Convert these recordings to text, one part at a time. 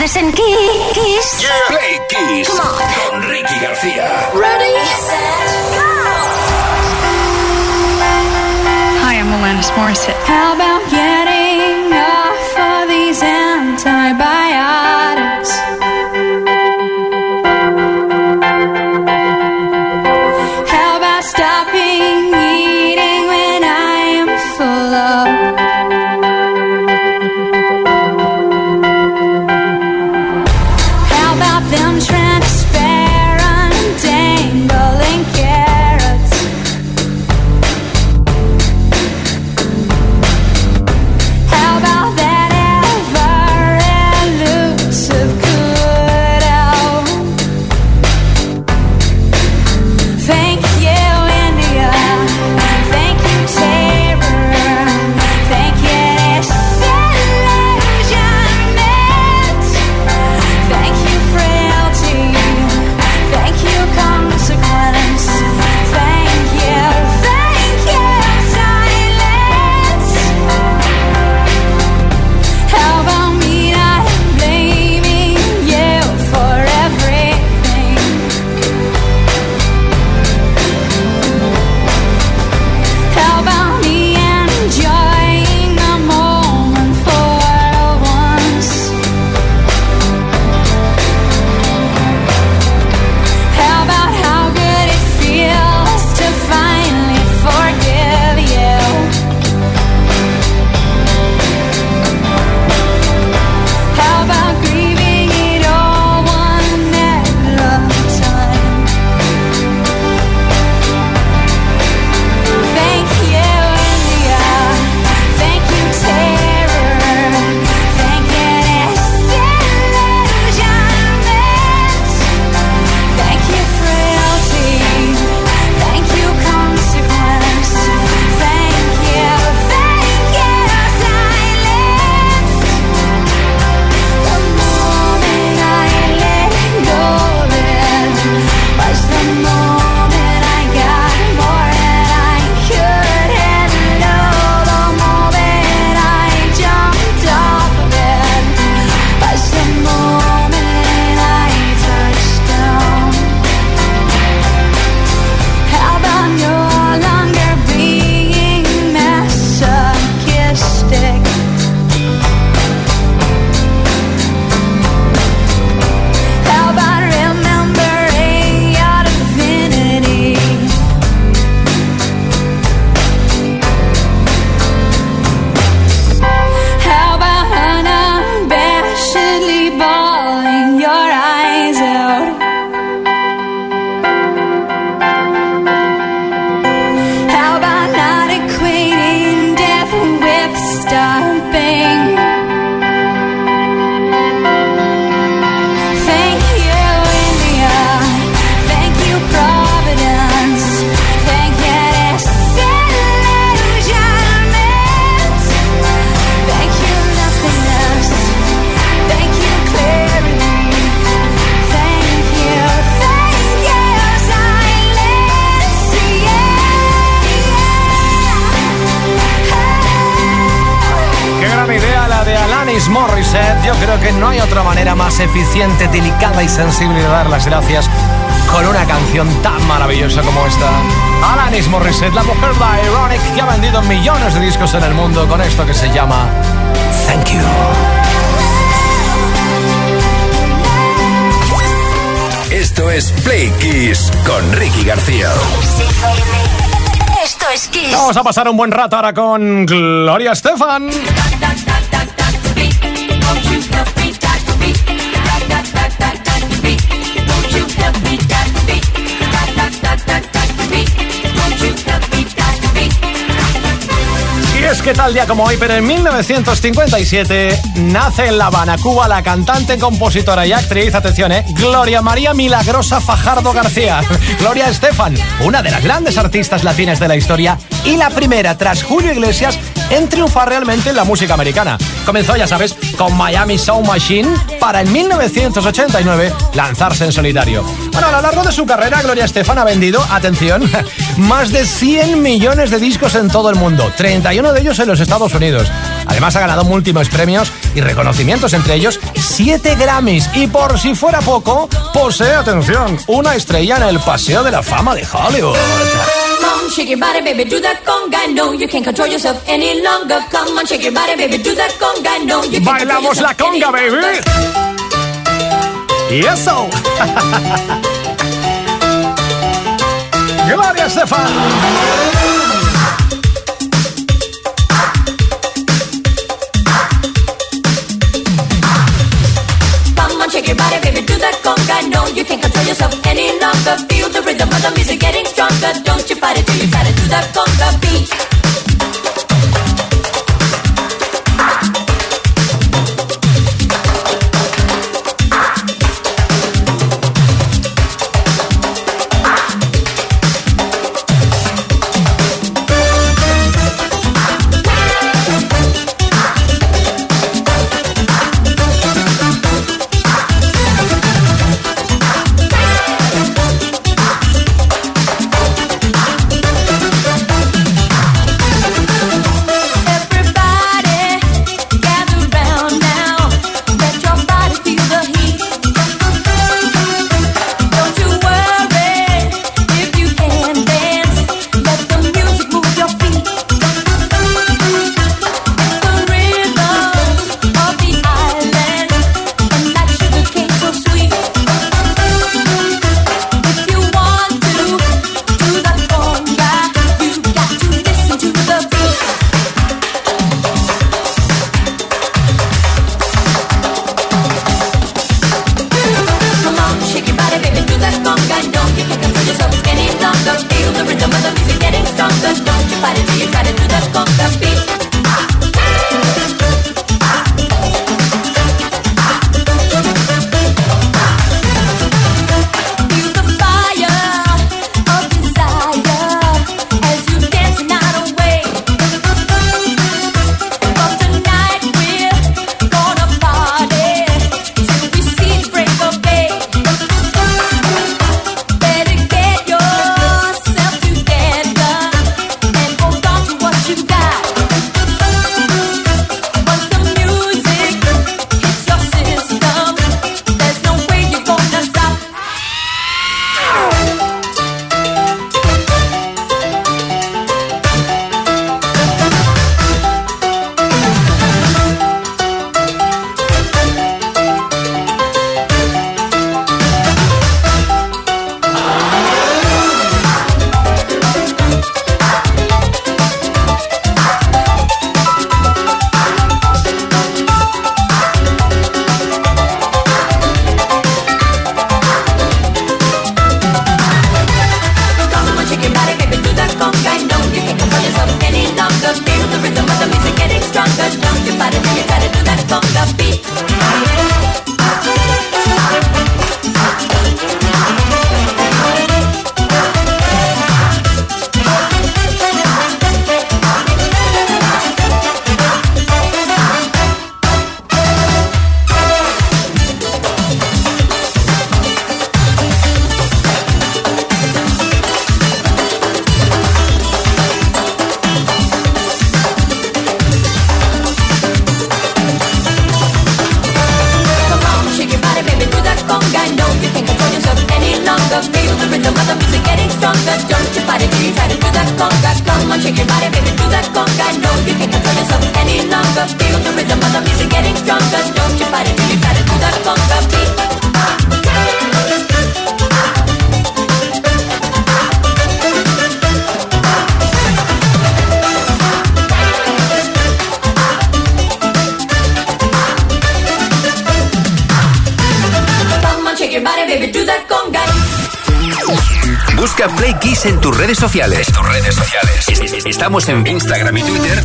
tardes en Kiss. Yeah. Play Kiss. Come on. Con Ricky García. Ready, set, go. Hi, I'm Alanis Morissette. How about Yo creo que no hay otra manera más eficiente, delicada y sensible de dar las gracias con una canción tan maravillosa como esta. Alanis Morissette, la mujer de Ironic que ha vendido millones de discos en el mundo con esto que se llama Thank You. Esto es Play Kiss con Ricky García. Esto es Kiss. Vamos a pasar un buen rato ahora con Gloria Estefan. Es que tal día como hoy, pero en 1957, nace en La Habana, Cuba, la cantante, compositora y actriz, atención, eh, Gloria María Milagrosa Fajardo García. Gloria Estefan, una de las grandes artistas latinas de la historia y la primera, tras Julio Iglesias, en triunfar realmente en la música americana. Comenzó, ya sabes, con Miami Sound Machine para en 1989 lanzarse en solitario. Bueno, a lo largo de su carrera, Gloria Estefan ha vendido, atención, más de 100 millones de discos en todo el mundo, 31 de ellos en los Estados Unidos. Además ha ganado múltiples premios y reconocimientos, entre ellos 7 Grammys. Y por si fuera poco, posee, atención, una estrella en el Paseo de la Fama de Hollywood. Come on, shake your body, baby, do that conga. No, you can't control yourself any longer. Come on, shake your body, baby, do that conga. No, you can't Bailamos la conga, baby. Longer. Y eso. Gloria Estefan. Shake your body, baby, do conga. No, you can't control yourself any longer. Feel the rhythm of the music getting stronger. Don't you fight it till you try to do that conga beat. Estamos en Instagram y Twitter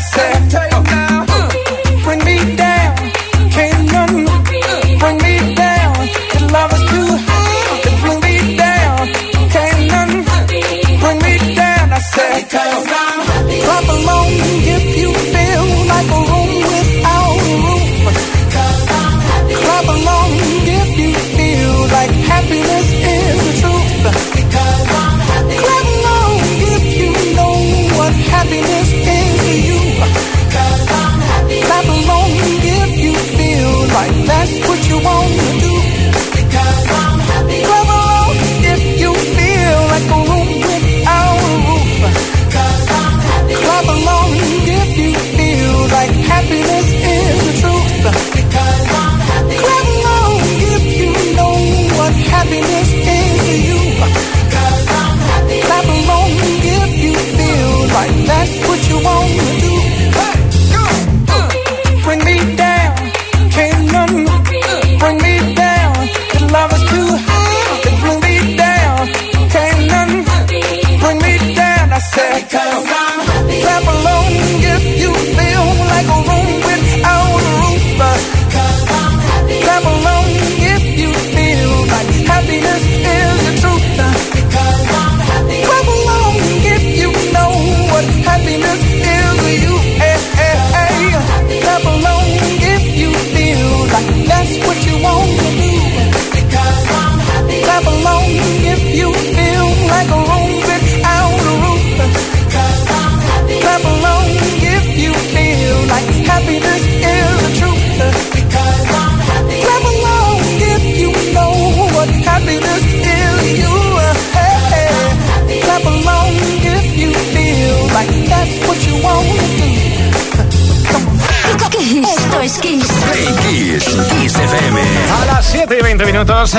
I said.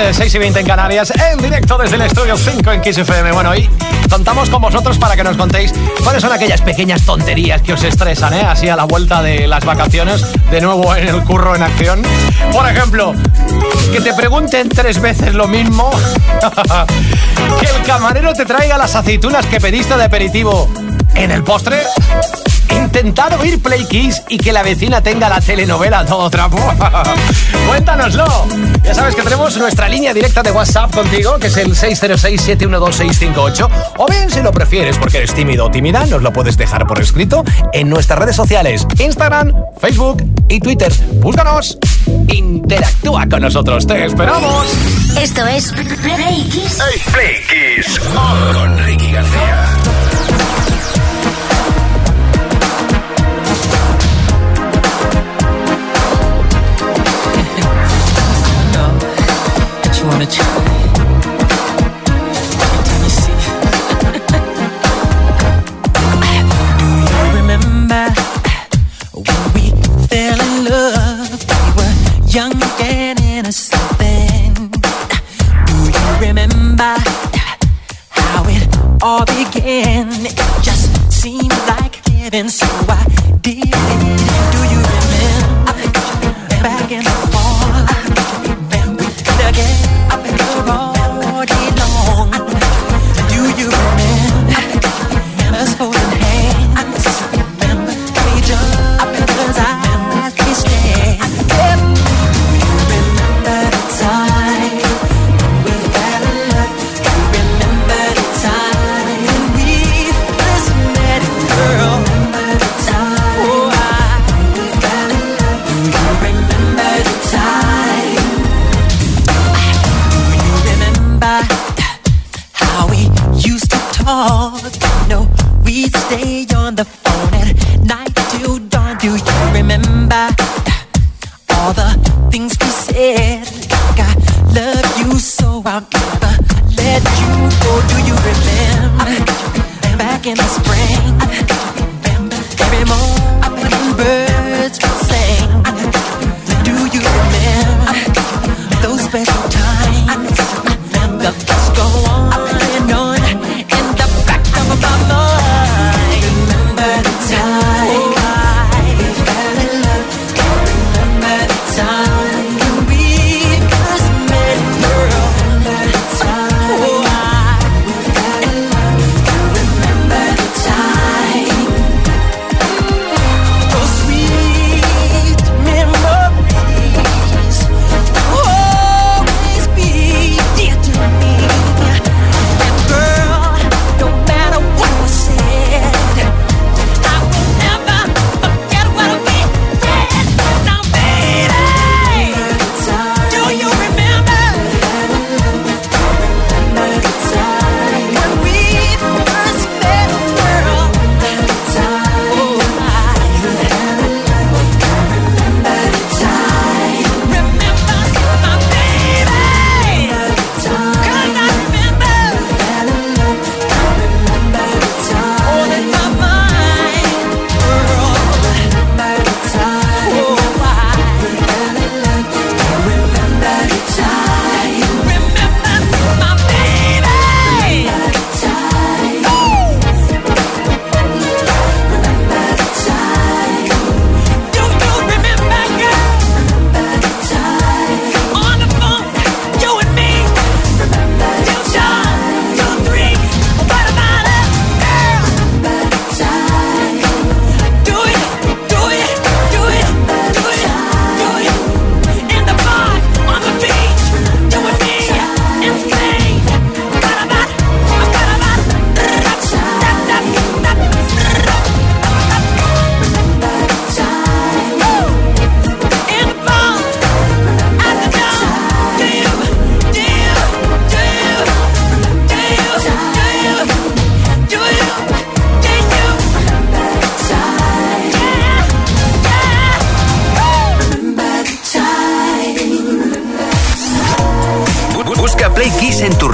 Eh, 6 y 20 en Canarias, en directo desde el estudio 5 en Kiss FM. Bueno, y contamos con vosotros para que nos contéis cuáles son aquellas pequeñas tonterías que os estresan, ¿eh? Así a la vuelta de las vacaciones, de nuevo en el curro en acción. Por ejemplo, que te pregunten tres veces lo mismo, que el camarero te traiga las aceitunas que pediste de aperitivo en el postre intentar oír Playkiss y que la vecina tenga la telenovela todo trapo? Cuéntanoslo. Ya sabes que tenemos nuestra línea directa de WhatsApp contigo, que es el 606-712-658. O bien, si lo prefieres porque eres tímido o tímida, nos lo puedes dejar por escrito en nuestras redes sociales, Instagram, Facebook y Twitter. Búscanos. Interactúa con nosotros. Te esperamos. Esto es Play Kiss. Play Kiss. Con Ricky García. wanna check.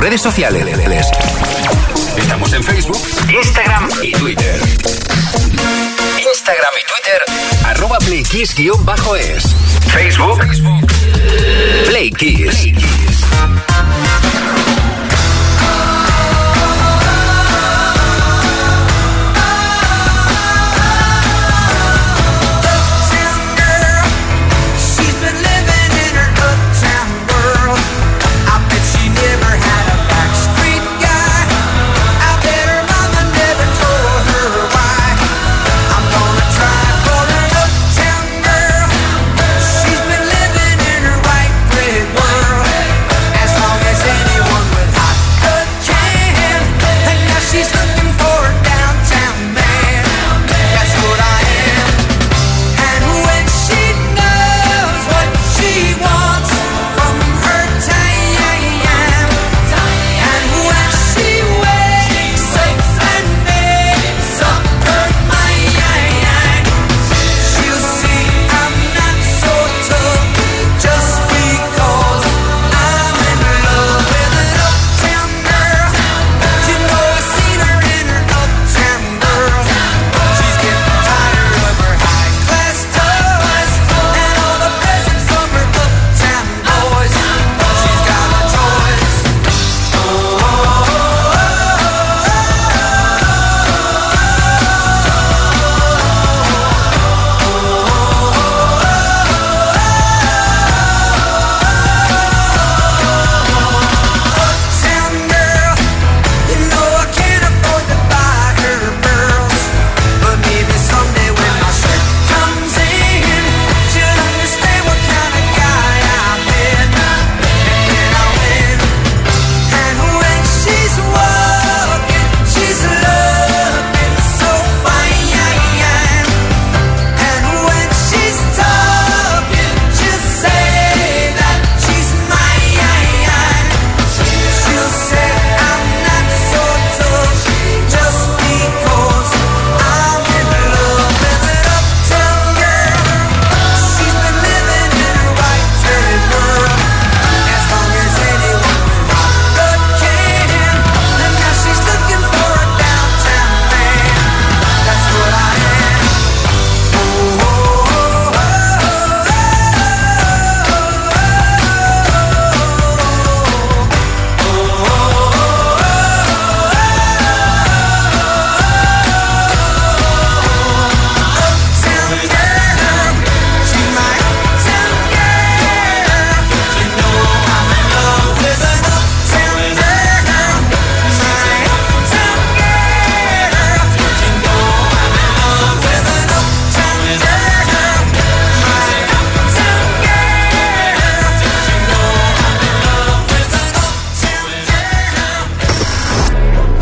redes sociales. Estamos en Facebook, Instagram y Twitter. Instagram y Twitter, arroba playkiss-es. Facebook, Facebook,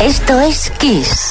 Esto es Kiss.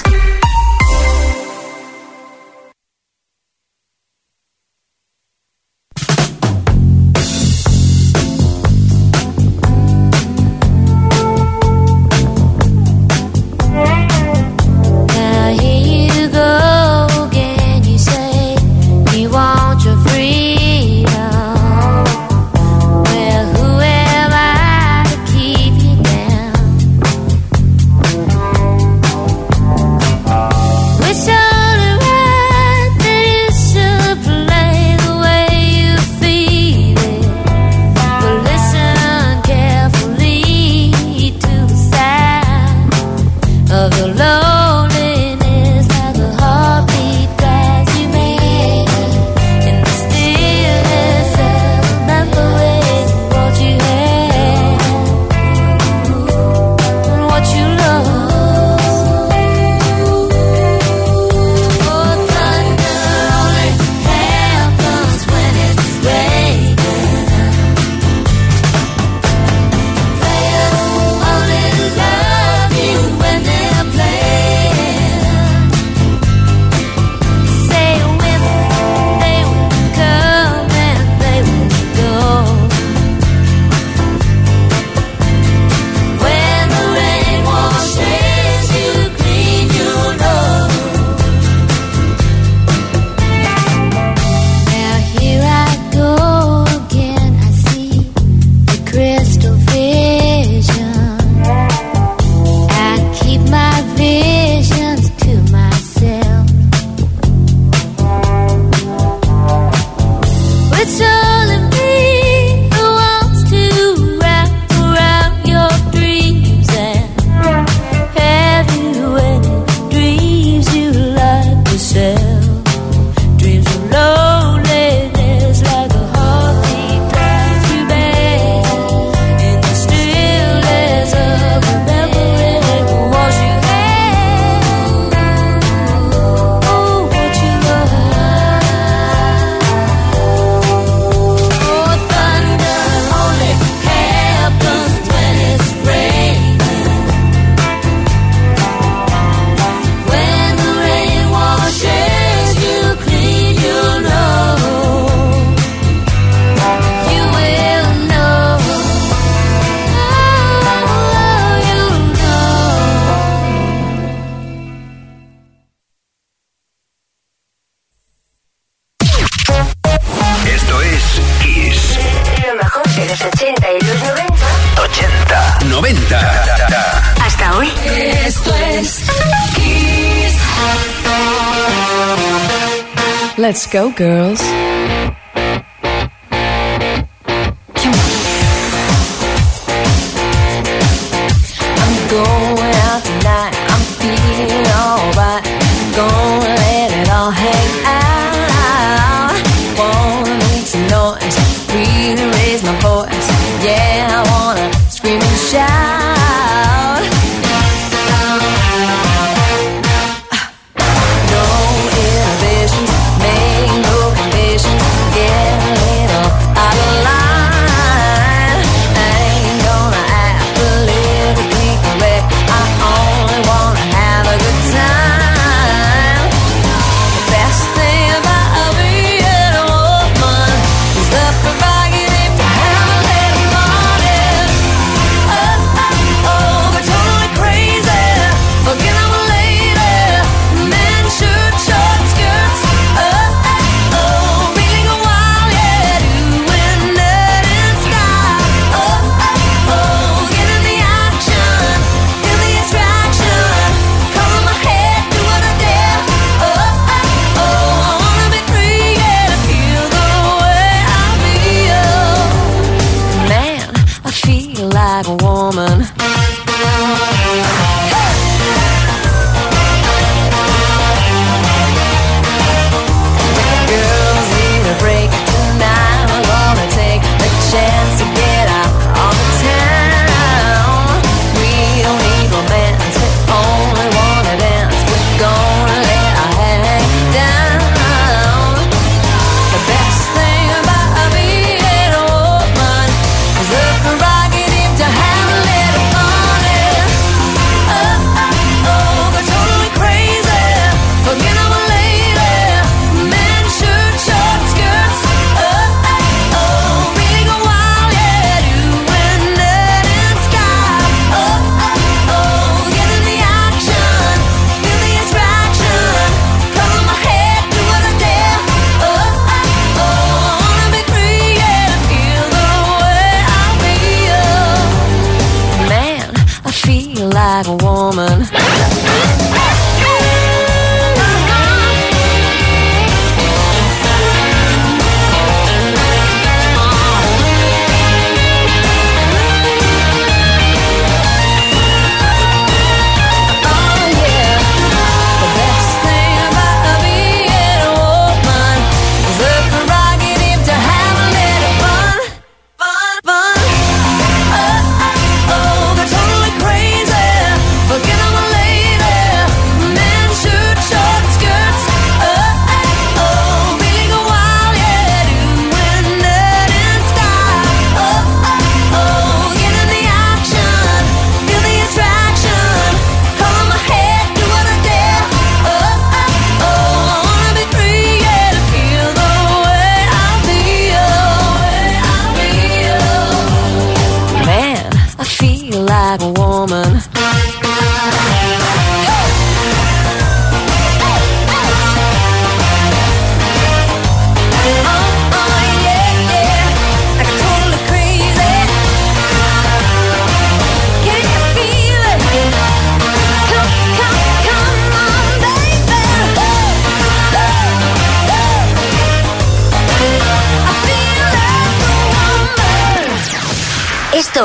Let's go, girls. Come on. I'm going out tonight. I'm feeling alright. Gonna let it all hang out. Wanna make some noise. Really raise my voice. Yeah,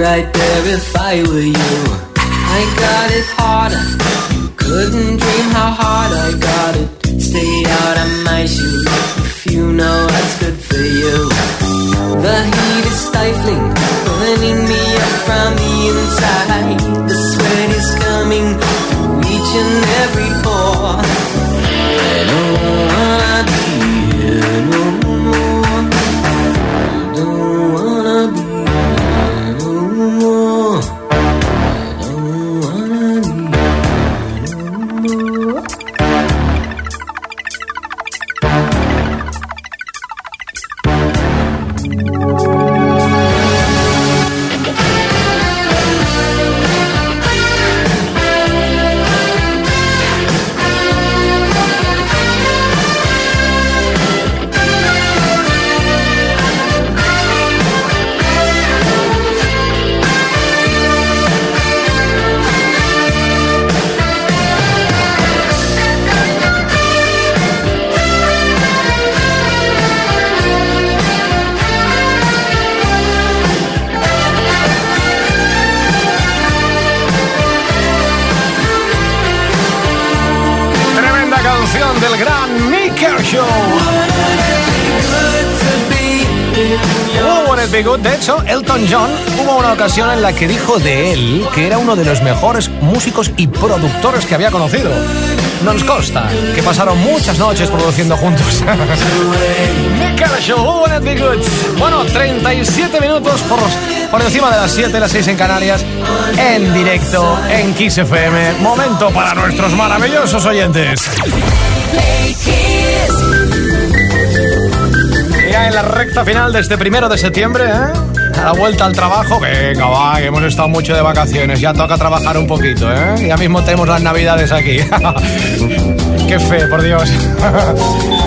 Right there if I were you. I got it harder. You couldn't dream how hard I got it. Stay out of my shoes if you know what's good for you. The heat is stifling, burning me up from the inside. The sweat is coming De hecho, Elton John hubo una ocasión en la que dijo de él que era uno de los mejores músicos y productores que había conocido. Nos consta que pasaron muchas noches produciendo juntos. Bueno, 37 minutos por, por encima de las 7, las 6 en Canarias, en directo en Kiss FM. Momento para nuestros maravillosos oyentes. En la recta final de este primero de septiembre, ¿eh? A la vuelta al trabajo, venga, va, hemos estado mucho de vacaciones, ya toca trabajar un poquito, ¿eh? Ya mismo tenemos las navidades aquí. Qué fe, por Dios.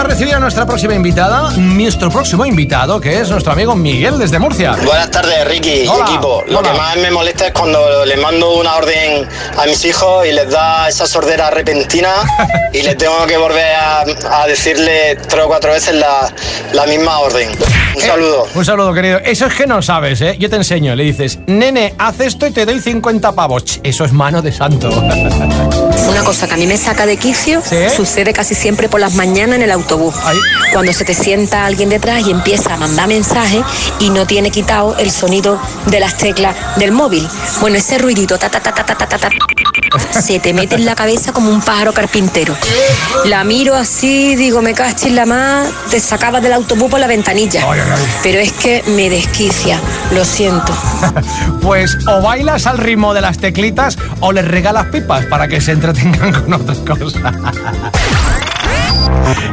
A recibir a nuestra próxima invitada, nuestro próximo invitado, que es nuestro amigo Miguel desde Murcia. Buenas tardes, Ricky Hola, y equipo. Lo hola. que más me molesta es cuando les mando una orden a mis hijos y les da esa sordera repentina y les tengo que volver a, a decirle tres o cuatro veces la, la misma orden. Un saludo. Un saludo, querido. Eso es que no sabes, ¿eh? Yo te enseño. Le dices, nene, haz esto y te doy 50 pavos. Eso es mano de santo. una cosa que a mí me saca de quicio, sucede casi siempre por las mañanas en el autobús. Cuando se te sienta alguien detrás y empieza a mandar mensajes y no tiene quitado el sonido de las teclas del móvil. Bueno, ese ruidito, ta, ta, ta, ta, ta, ta, ta se te mete en la cabeza como un pájaro carpintero. La miro así, digo, me cacho en la más, te sacabas del autobús por la ventanilla. Pero es que me desquicia, lo siento. Pues o bailas al ritmo de las teclitas o les regalas pipas para que se entretengan con otras cosas.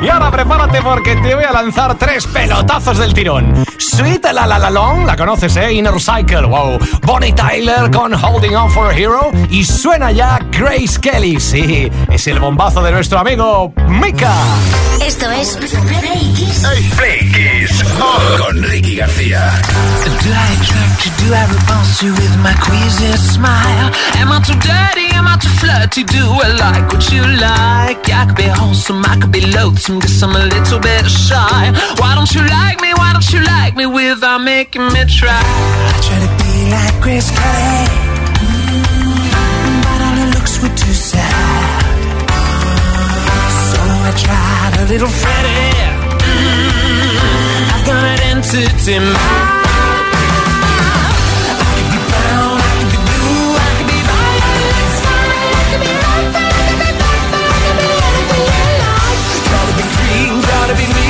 Y ahora prepárate porque te voy a lanzar tres pelotazos del tirón. Sweet La La La Long, la conoces, ¿eh? Inner Cycle, wow. Bonnie Tyler con Holding On for a Hero. Y suena ya Grace Kelly, sí, es el bombazo de nuestro amigo Mika. Esto es Play Kiss. Play Kiss con Ricky García. Do I attract you? Do I repulse you with my queasy smile? Am I too dirty? Am I too flirty? Do I like what you like? I could be wholesome, I could be loathsome, guess I'm a little bit shy. Why don't you like me? Why don't you like me without making me try? I try to be like Chris Kelly, mm, but all her looks were too sad. So I tried a little Freddie. Mm, I've got an entity mind. Gotta be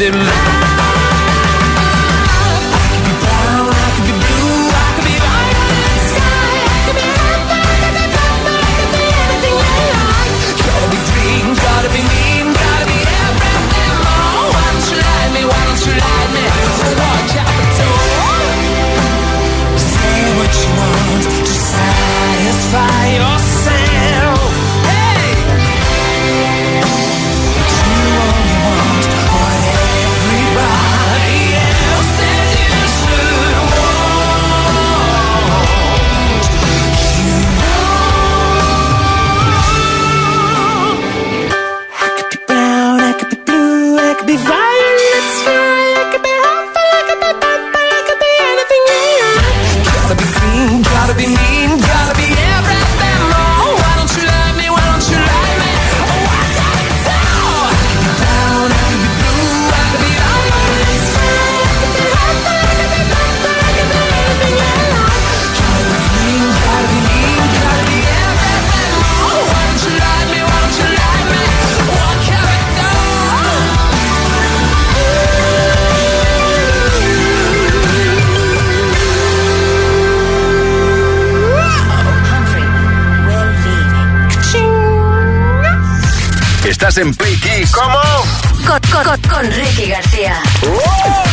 entity I en Play Kiss. ¿Cómo? Con, con, con, con Ricky García. Where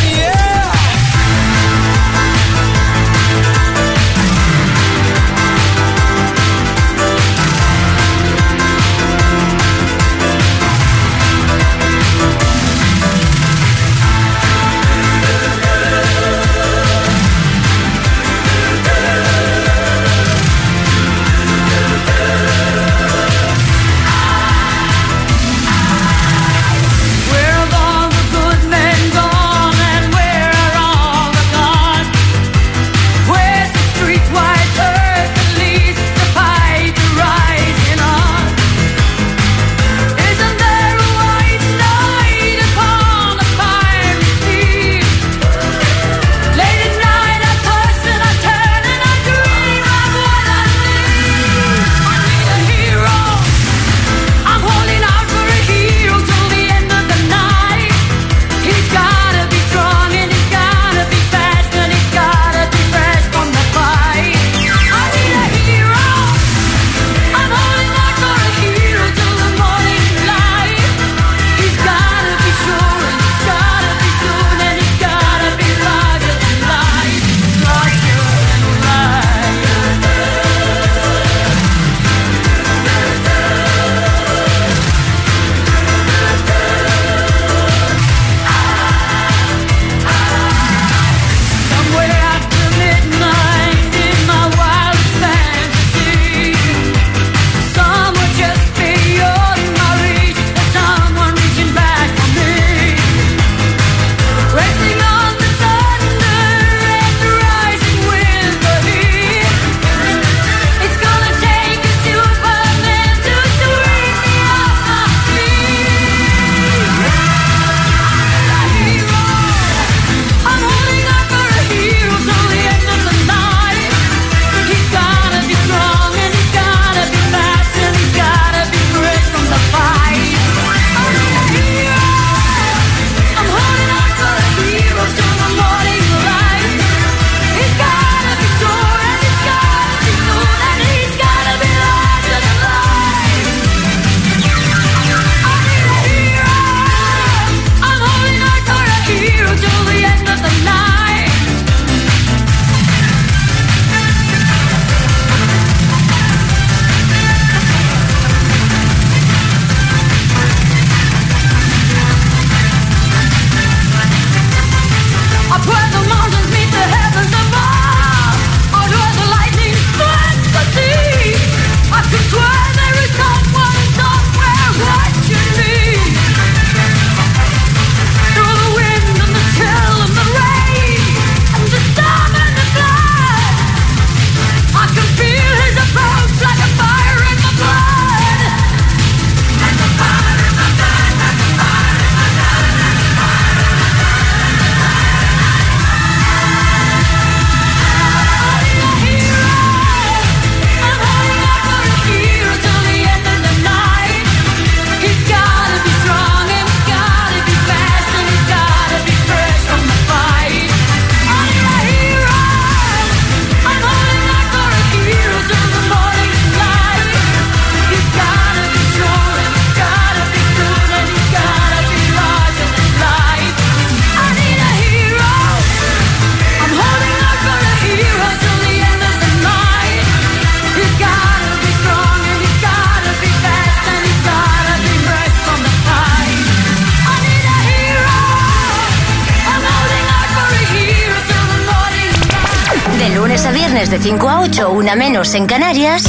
una menos en Canarias.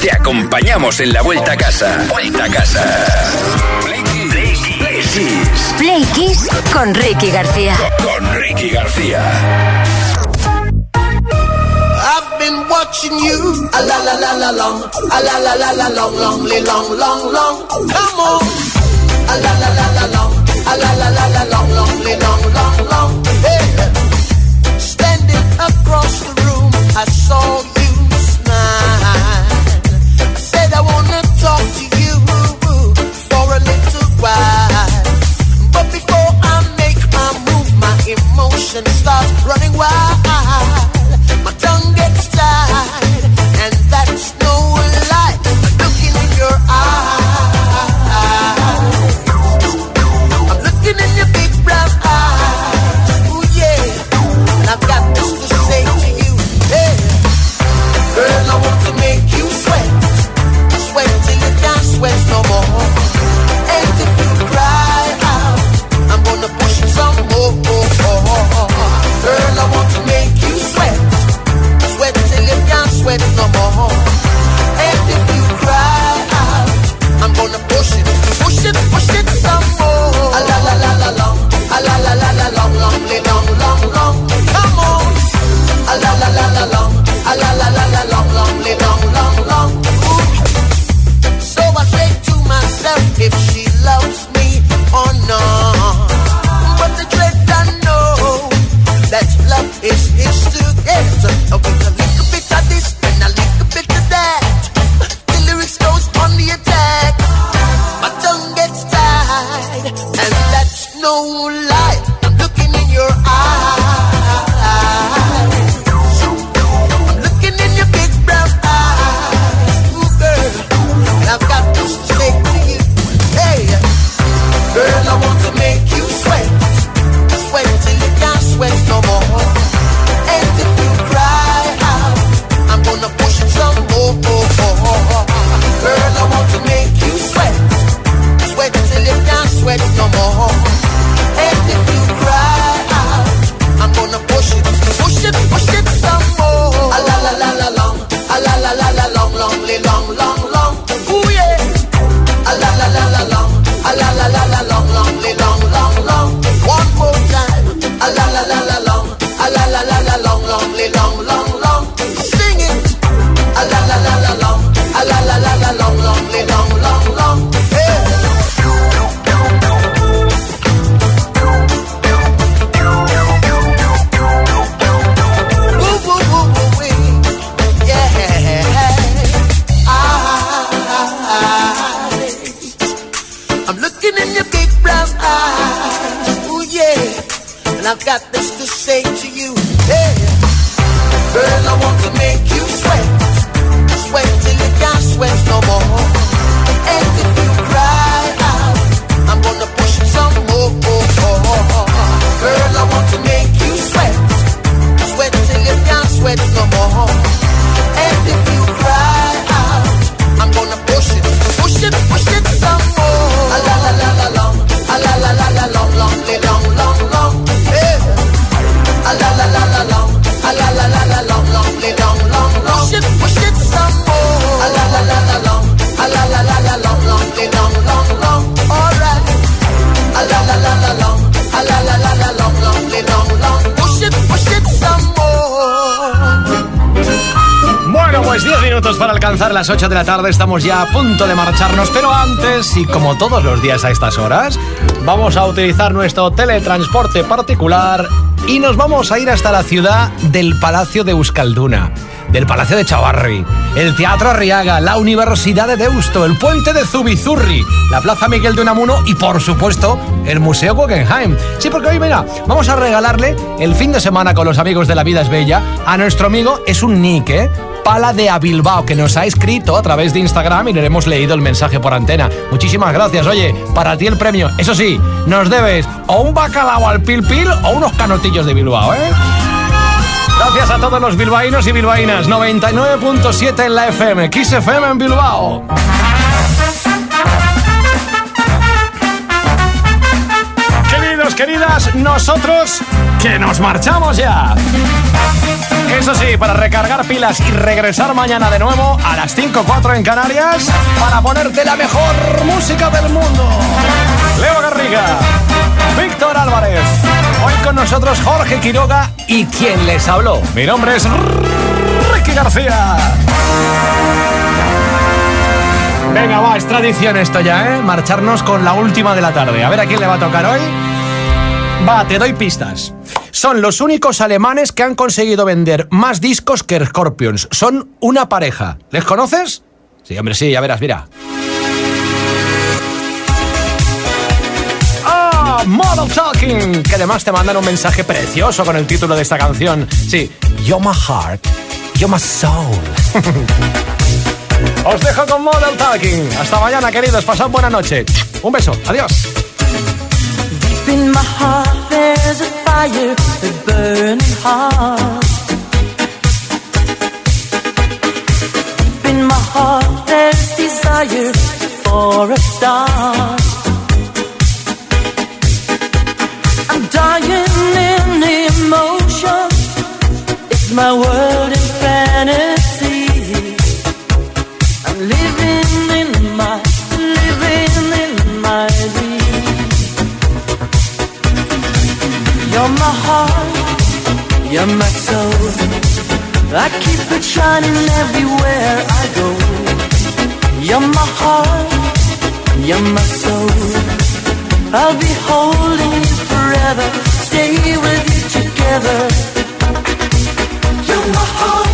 Te acompañamos en la vuelta a casa. Vuelta a casa. Play Kiss. Con Ricky García. Con, Ricky García. I've been watching you. A la la la la long. A la la la la long, long, long, long, long. Come on. A la la la la long. A la la la la long, long, long, long, long. I saw alcanzar las 8 de la tarde, estamos ya a punto de marcharnos, pero antes, y como todos los días a estas horas, vamos a utilizar nuestro teletransporte particular y nos vamos a ir hasta la ciudad del Palacio de Euskalduna, del Palacio de Chavarri, el Teatro Arriaga, la Universidad de Deusto, el Puente de Zubizurri, la Plaza Miguel de Unamuno y, por supuesto, el Museo Guggenheim. Sí, porque hoy, mira, vamos a regalarle el fin de semana con los amigos de La Vida es Bella a nuestro amigo, es un Nick. ¿eh? Pala de Abilbao, que nos ha escrito a través de Instagram y le hemos leído el mensaje por antena. Muchísimas gracias, oye, para ti el premio. Eso sí, nos debes o un bacalao al pil pil o unos canotillos de Bilbao, ¿eh? Gracias a todos los bilbaínos y bilbaínas. 99.7 en la FM, Kiss FM en Bilbao. Queridos, queridas, nosotros que nos marchamos ya. Eso sí, para recargar pilas y regresar mañana de nuevo a las 5.4 en Canarias para ponerte la mejor música del mundo. Leo Garriga, Víctor Álvarez, hoy con nosotros Jorge Quiroga y quien les habló. Mi nombre es Ricky García. Venga, va, es tradición esto ya, ¿eh? Marcharnos con la última de la tarde. A ver a quién le va a tocar hoy. Va, te doy pistas. Son los únicos alemanes que han conseguido vender más discos que Scorpions. Son una pareja. ¿Les conoces? Sí, hombre, sí, ya verás, mira. ¡Ah! Model Talking, que además te mandan un mensaje precioso con el título de esta canción. Sí, You're my heart, you're my soul. Os dejo con Model Talking. Hasta mañana, queridos. Pasad buena noche. Un beso. Adiós. In my heart, there's a fire a burning heart. Deep in my heart, there's desire for a star. I'm dying in emotion. It's my world in fantasy. I'm living in my, You're my heart, you're my soul. I keep it shining everywhere I go. You're my heart, you're my soul. I'll be holding you forever, stay with you together. You're my heart,